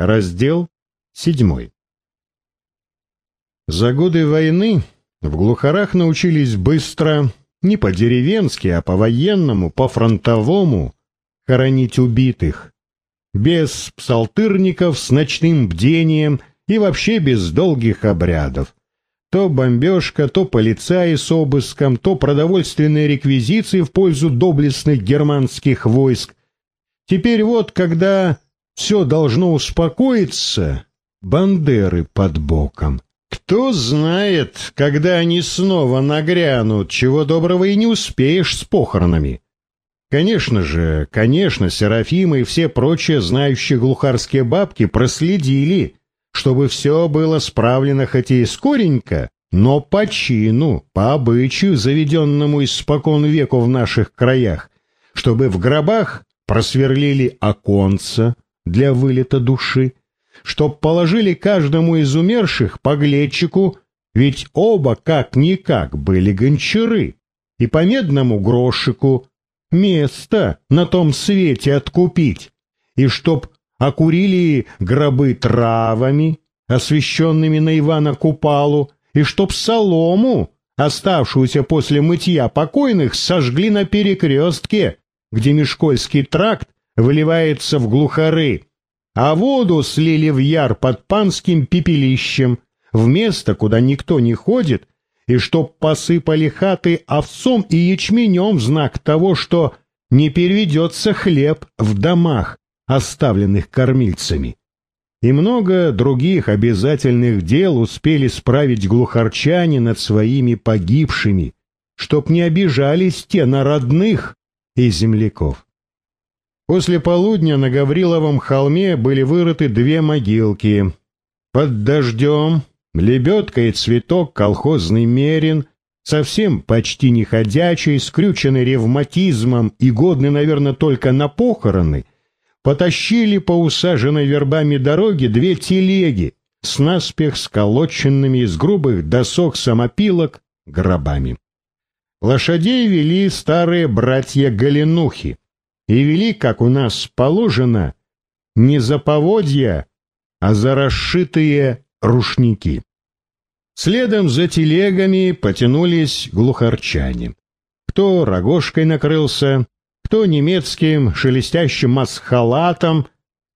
Раздел седьмой. За годы войны в глухарах научились быстро, не по-деревенски, а по-военному, по-фронтовому, хоронить убитых. Без псалтырников с ночным бдением и вообще без долгих обрядов. То бомбежка, то полицаи с обыском, то продовольственные реквизиции в пользу доблестных германских войск. Теперь вот, когда все должно успокоиться, бандеры под боком. Кто знает, когда они снова нагрянут, чего доброго и не успеешь с похоронами. Конечно же, конечно, Серафима и все прочие знающие глухарские бабки проследили, чтобы все было справлено хоть и скоренько, но по чину, по обычаю, заведенному испокон веку в наших краях, чтобы в гробах просверлили оконца для вылета души, чтоб положили каждому из умерших по глечику, ведь оба как-никак были гончары, и по медному грошику место на том свете откупить, и чтоб окурили гробы травами, освященными на Ивана Купалу, и чтоб солому, оставшуюся после мытья покойных, сожгли на перекрестке, где Мешкольский тракт выливается в глухары, а воду слили в яр под панским пепелищем, в место, куда никто не ходит, и чтоб посыпали хаты овцом и ячменем в знак того, что не переведется хлеб в домах, оставленных кормильцами. И много других обязательных дел успели справить глухарчане над своими погибшими, чтоб не обижались те на родных и земляков. После полудня на Гавриловом холме были вырыты две могилки. Под дождем лебедка и цветок колхозный мерин, совсем почти не ходячий, скрюченный ревматизмом и годный, наверное, только на похороны, потащили по усаженной вербами дороге две телеги с наспех сколоченными из грубых досок самопилок гробами. Лошадей вели старые братья Галинухи, и вели, как у нас положено, не за поводья, а за расшитые рушники. Следом за телегами потянулись глухарчане. Кто рогожкой накрылся, кто немецким шелестящим масхалатом,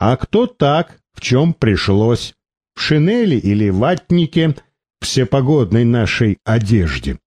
а кто так, в чем пришлось, в шинели или ватнике, всепогодной нашей одежде.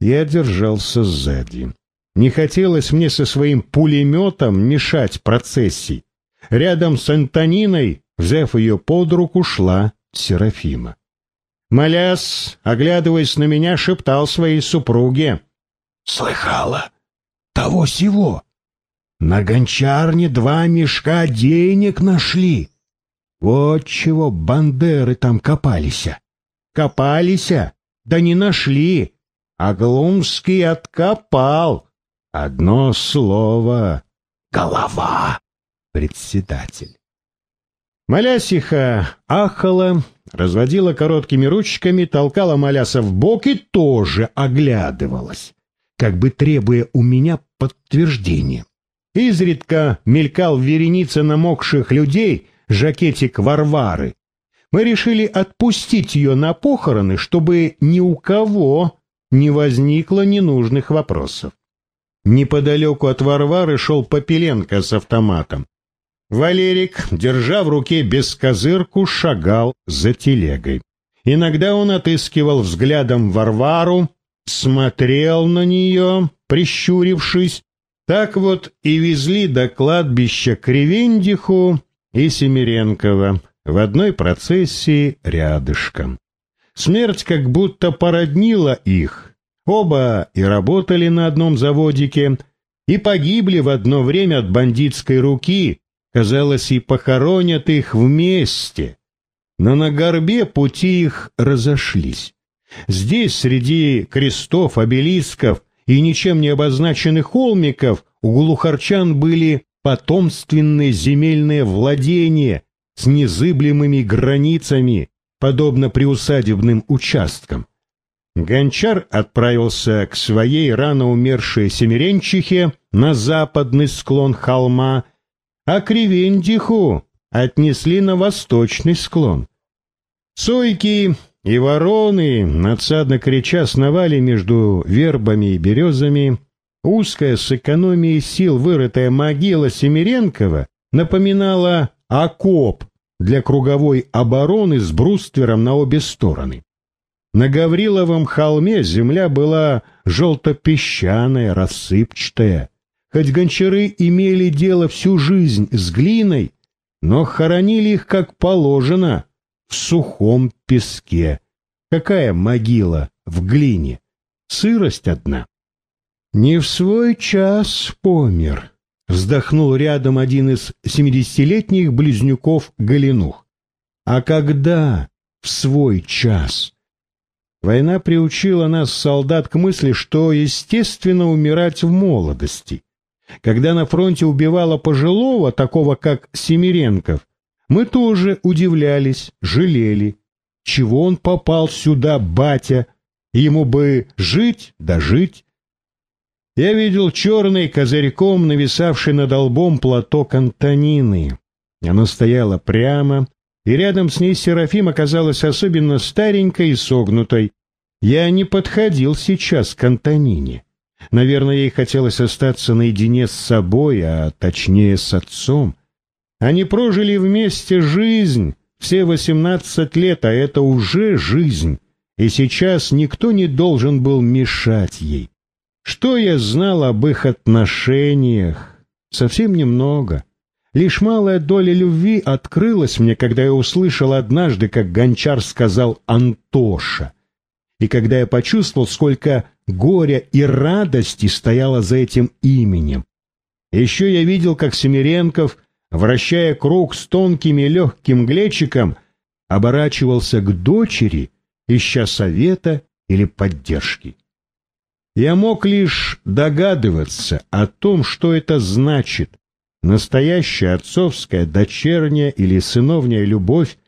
Я держался сзади. Не хотелось мне со своим пулеметом мешать процессии. Рядом с Антониной, взяв ее под руку, шла Серафима. Моляс, оглядываясь на меня, шептал своей супруге. — Слыхала? Того сего. На гончарне два мешка денег нашли. Вот чего бандеры там копались. Копались, да не нашли. А Глумский откопал. Одно слово — голова, председатель. Малясиха ахала, разводила короткими ручками, толкала Маляса в бок и тоже оглядывалась, как бы требуя у меня подтверждения. Изредка мелькал в веренице намокших людей жакетик Варвары. Мы решили отпустить ее на похороны, чтобы ни у кого не возникло ненужных вопросов. Неподалеку от Варвары шел Попеленко с автоматом. Валерик, держа в руке бескозырку, шагал за телегой. Иногда он отыскивал взглядом Варвару, смотрел на нее, прищурившись. Так вот и везли до кладбища Кривендиху и Семиренкова в одной процессии рядышком. Смерть как будто породнила их, Оба и работали на одном заводике, и погибли в одно время от бандитской руки, казалось, и похоронят их вместе. Но на горбе пути их разошлись. Здесь, среди крестов, обелисков и ничем не обозначенных холмиков, у глухарчан были потомственные земельные владения с незыблемыми границами, подобно приусадебным участкам. Гончар отправился к своей рано умершей семиренчихе на западный склон холма, а Кривендиху отнесли на восточный склон. Сойки и вороны, надсадно крича, сновали между вербами и березами. Узкая с экономией сил вырытая могила Семиренкова напоминала окоп для круговой обороны с бруствером на обе стороны. На Гавриловом холме земля была желто-песчаная, рассыпчатая. Хоть гончары имели дело всю жизнь с глиной, но хоронили их как положено, в сухом песке. Какая могила в глине? Сырость одна. Не в свой час помер, вздохнул рядом один из семидесятилетних близнюков Галинух. А когда в свой час? Война приучила нас, солдат, к мысли, что естественно умирать в молодости. Когда на фронте убивало пожилого, такого как Семиренков, мы тоже удивлялись, жалели. Чего он попал сюда, батя? Ему бы жить да жить. Я видел черный козырьком нависавший над лбом платок Антонины. Она стояла прямо, и рядом с ней Серафим оказалась особенно старенькой и согнутой. Я не подходил сейчас к Антонине. Наверное, ей хотелось остаться наедине с собой, а точнее с отцом. Они прожили вместе жизнь, все восемнадцать лет, а это уже жизнь, и сейчас никто не должен был мешать ей. Что я знал об их отношениях? Совсем немного. Лишь малая доля любви открылась мне, когда я услышал однажды, как гончар сказал «Антоша». И когда я почувствовал, сколько горя и радости стояло за этим именем. Еще я видел, как Семиренков, вращая круг с тонким и легким глечиком, оборачивался к дочери, ища совета или поддержки. Я мог лишь догадываться о том, что это значит, настоящая отцовская, дочерняя или сыновняя любовь,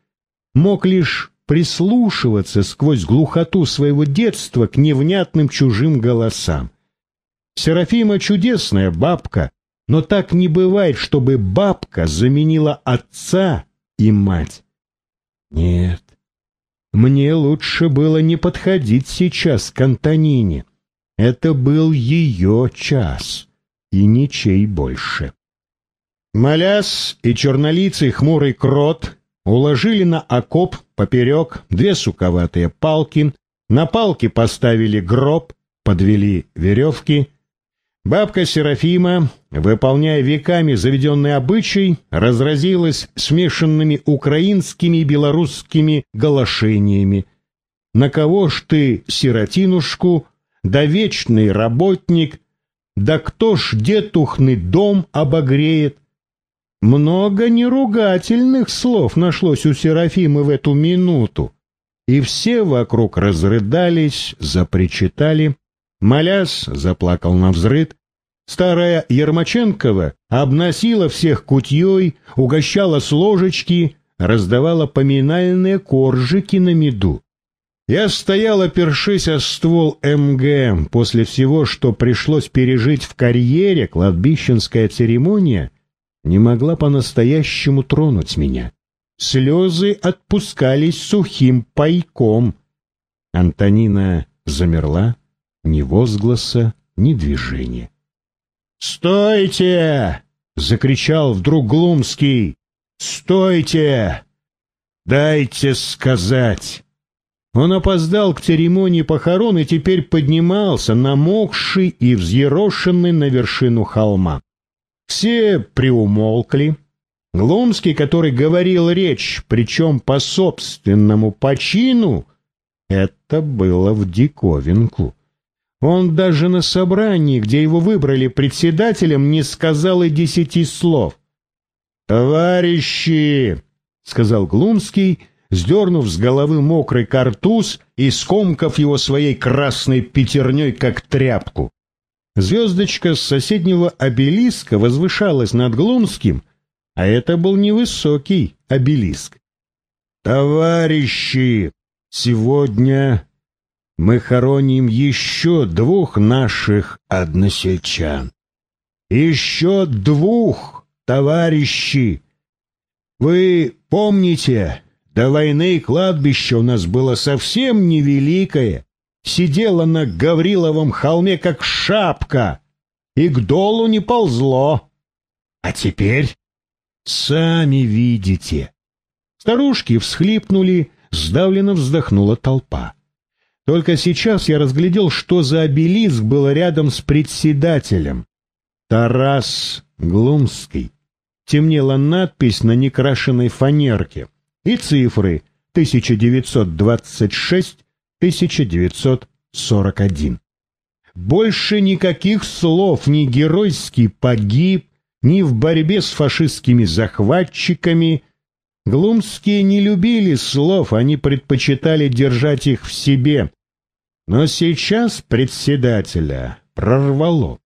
мог лишь прислушиваться сквозь глухоту своего детства к невнятным чужим голосам. Серафима чудесная бабка, но так не бывает, чтобы бабка заменила отца и мать. Нет, мне лучше было не подходить сейчас к Антонине. Это был ее час, и ничей больше. Маляс и чернолицый хмурый крот уложили на окоп поперек две суковатые палки, на палки поставили гроб, подвели веревки. Бабка Серафима, выполняя веками заведенный обычай, разразилась смешанными украинскими и белорусскими галашениями. «На кого ж ты, сиротинушку, да вечный работник, да кто ж детухный дом обогреет?» Много неругательных слов нашлось у Серафимы в эту минуту, и все вокруг разрыдались, запричитали. Маляс заплакал на взрыд. Старая Ермаченкова обносила всех кутьей, угощала с ложечки, раздавала поминальные коржики на меду. Я стоял, опершись о ствол МГ. После всего, что пришлось пережить в карьере, кладбищенская церемония не могла по-настоящему тронуть меня. Слезы отпускались сухим пайком. Антонина замерла, ни возгласа, ни движения. «Стойте!» — закричал вдруг Глумский. «Стойте! Дайте сказать!» Он опоздал к церемонии похорон и теперь поднимался, намокший и взъерошенный на вершину холма. Все приумолкли. Глумский, который говорил речь, причем по собственному почину, это было в диковинку. Он даже на собрании, где его выбрали председателем, не сказал и десяти слов. «Товарищи!» — сказал Глумский, сдернув с головы мокрый картуз и скомкав его своей красной пятерней, как тряпку. Звездочка с соседнего обелиска возвышалась над Глумским, а это был невысокий обелиск. «Товарищи, сегодня мы хороним еще двух наших односельчан. Еще двух, товарищи! Вы помните, до войны кладбище у нас было совсем невеликое, сидело на Гавриловом холме как шапка и к долу не ползло. А теперь сами видите. Старушки всхлипнули, сдавленно вздохнула толпа. Только сейчас я разглядел, что за обелиск был рядом с председателем. Тарас Глумский. Темнела надпись на некрашенной фанерке и цифры 1926-1941. Больше никаких слов ни геройский погиб, ни в борьбе с фашистскими захватчиками. Глумские не любили слов, они предпочитали держать их в себе. Но сейчас председателя прорвало.